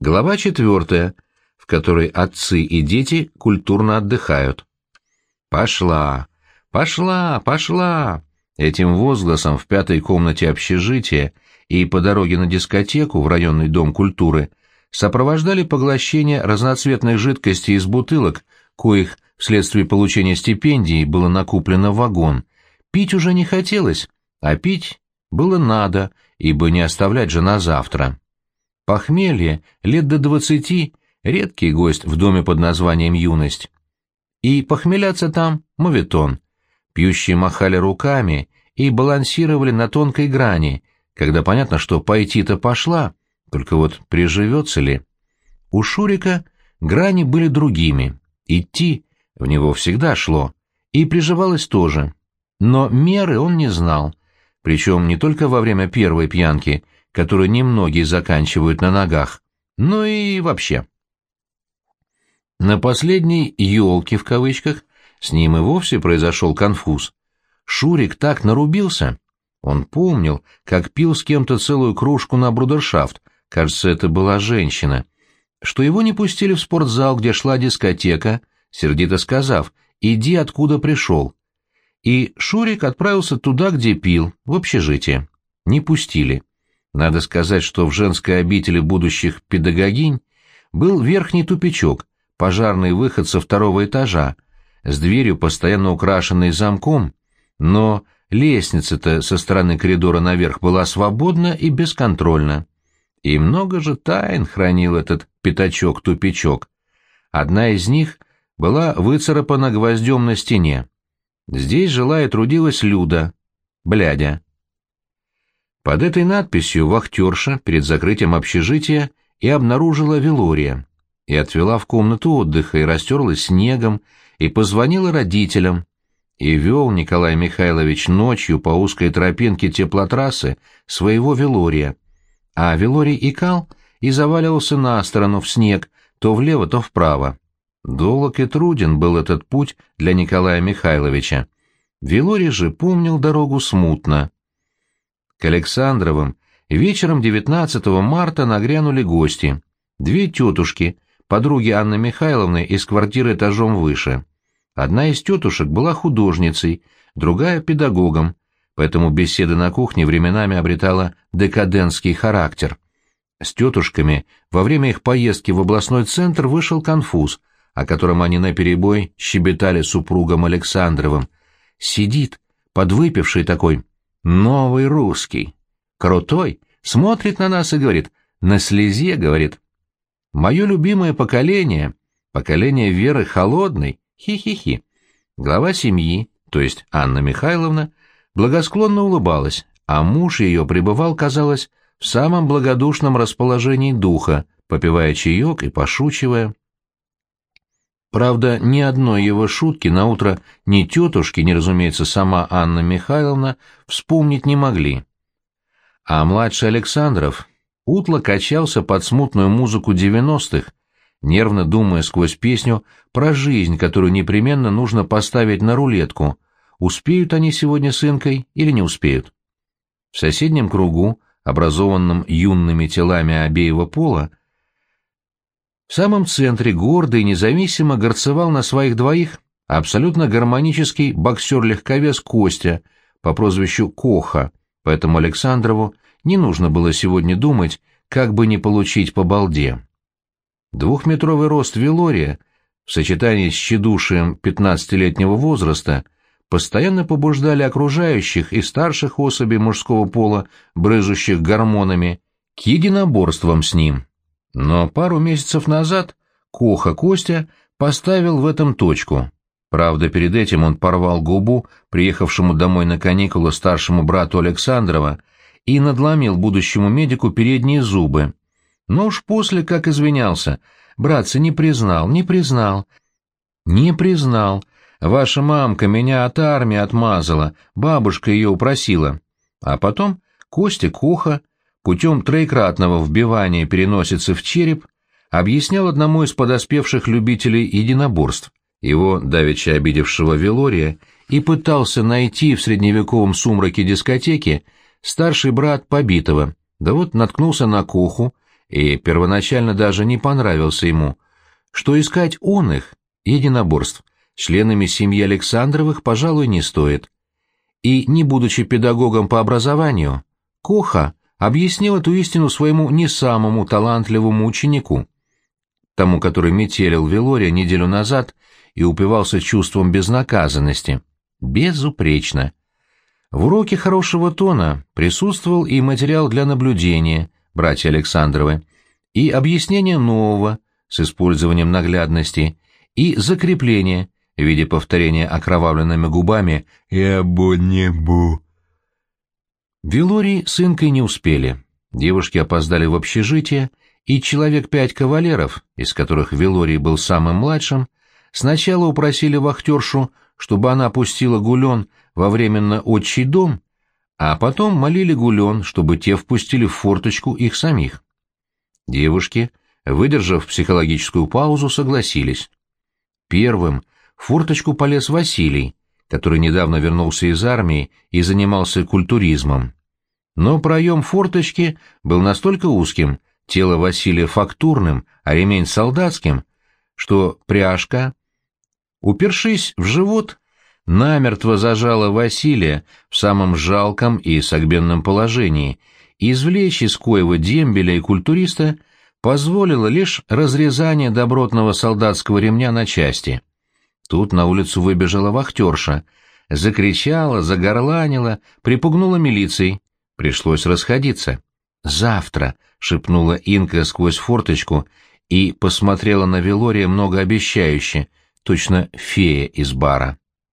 Глава четвертая, в которой отцы и дети культурно отдыхают. «Пошла! Пошла! Пошла!» Этим возгласом в пятой комнате общежития и по дороге на дискотеку в районный дом культуры сопровождали поглощение разноцветных жидкостей из бутылок, коих вследствие получения стипендий было накоплено вагон. Пить уже не хотелось, а пить было надо, ибо не оставлять же на завтра. Похмелье лет до двадцати — редкий гость в доме под названием «Юность». И похмеляться там — моветон. Пьющие махали руками и балансировали на тонкой грани, когда понятно, что пойти-то пошла, только вот приживется ли. У Шурика грани были другими. Идти в него всегда шло, и приживалось тоже. Но меры он не знал, причем не только во время первой пьянки, которую немногие заканчивают на ногах, но и вообще. На последней «елке» в кавычках с ним и вовсе произошел конфуз. Шурик так нарубился. Он помнил, как пил с кем-то целую кружку на брудершафт, кажется, это была женщина, что его не пустили в спортзал, где шла дискотека, сердито сказав «иди, откуда пришел». И Шурик отправился туда, где пил, в общежитие. Не пустили. Надо сказать, что в женской обители будущих педагогинь был верхний тупичок, пожарный выход со второго этажа, с дверью, постоянно украшенной замком, но лестница-то со стороны коридора наверх была свободна и бесконтрольна. И много же тайн хранил этот пятачок-тупичок. Одна из них была выцарапана гвоздем на стене. Здесь жила и трудилась Люда, блядя. Под этой надписью вахтерша перед закрытием общежития и обнаружила Велория и отвела в комнату отдыха, и растерлась снегом, и позвонила родителям, и вел Николай Михайлович ночью по узкой тропинке теплотрассы своего Велория. А Велорий икал и заваливался на сторону в снег, то влево, то вправо. Долог и труден был этот путь для Николая Михайловича. Велорий же помнил дорогу смутно. Александровым вечером 19 марта нагрянули гости. Две тетушки, подруги Анны Михайловны из квартиры этажом выше. Одна из тетушек была художницей, другая — педагогом, поэтому беседа на кухне временами обретала декадентский характер. С тетушками во время их поездки в областной центр вышел конфуз, о котором они наперебой щебетали супругом Александровым. Сидит, подвыпивший такой, новый русский, крутой, смотрит на нас и говорит, на слезе, говорит, Мое любимое поколение, поколение Веры Холодной, хи-хи-хи. Глава семьи, то есть Анна Михайловна, благосклонно улыбалась, а муж ее пребывал, казалось, в самом благодушном расположении духа, попивая чаек и пошучивая. Правда, ни одной его шутки на утро ни тетушки, ни, разумеется, сама Анна Михайловна вспомнить не могли. А младший Александров Утло качался под смутную музыку девяностых, нервно думая сквозь песню про жизнь, которую непременно нужно поставить на рулетку, успеют они сегодня с Инкой или не успеют. В соседнем кругу, образованном юными телами обеего пола, в самом центре гордо и независимо горцевал на своих двоих абсолютно гармонический боксер-легковес Костя по прозвищу Коха, поэтому Александрову не нужно было сегодня думать, как бы не получить по балде. Двухметровый рост Велория в сочетании с тщедушием пятнадцатилетнего возраста постоянно побуждали окружающих и старших особей мужского пола, брызжущих гормонами, к единоборствам с ним. Но пару месяцев назад Коха Костя поставил в этом точку. Правда, перед этим он порвал губу приехавшему домой на каникулы старшему брату Александрова и надломил будущему медику передние зубы. Но уж после как извинялся. Братцы, не признал, не признал. Не признал. Ваша мамка меня от армии отмазала, бабушка ее упросила. А потом Костя Коха путем троекратного вбивания переносицы в череп объяснял одному из подоспевших любителей единоборств, его давеча обидевшего Велория, и пытался найти в средневековом сумраке дискотеки старший брат побитого, да вот наткнулся на Коху и первоначально даже не понравился ему, что искать он их, единоборств, членами семьи Александровых, пожалуй, не стоит. И, не будучи педагогом по образованию, Коха объяснил эту истину своему не самому талантливому ученику, тому, который метелил Велория неделю назад и упивался чувством безнаказанности. Безупречно. В уроке хорошего тона присутствовал и материал для наблюдения, братья Александровы, и объяснение нового, с использованием наглядности, и закрепление, в виде повторения окровавленными губами «Я бу не бу». Вилорий с Инкой не успели. Девушки опоздали в общежитие, и человек пять кавалеров, из которых Вилорий был самым младшим, сначала упросили вахтершу, чтобы она пустила гулен во временно отчий дом, а потом молили гулен, чтобы те впустили в форточку их самих. Девушки, выдержав психологическую паузу, согласились. Первым в форточку полез Василий, который недавно вернулся из армии и занимался культуризмом. Но проем форточки был настолько узким, тело Василия фактурным, а ремень солдатским, что пряжка, упершись в живот, намертво зажала Василия в самом жалком и согбенном положении, и извлечь из коего дембеля и культуриста позволило лишь разрезание добротного солдатского ремня на части. Тут на улицу выбежала вахтерша, закричала, загорланила, припугнула милицией. Пришлось расходиться. «Завтра», — шепнула Инка сквозь форточку и посмотрела на Велория многообещающе, точно фея из бара.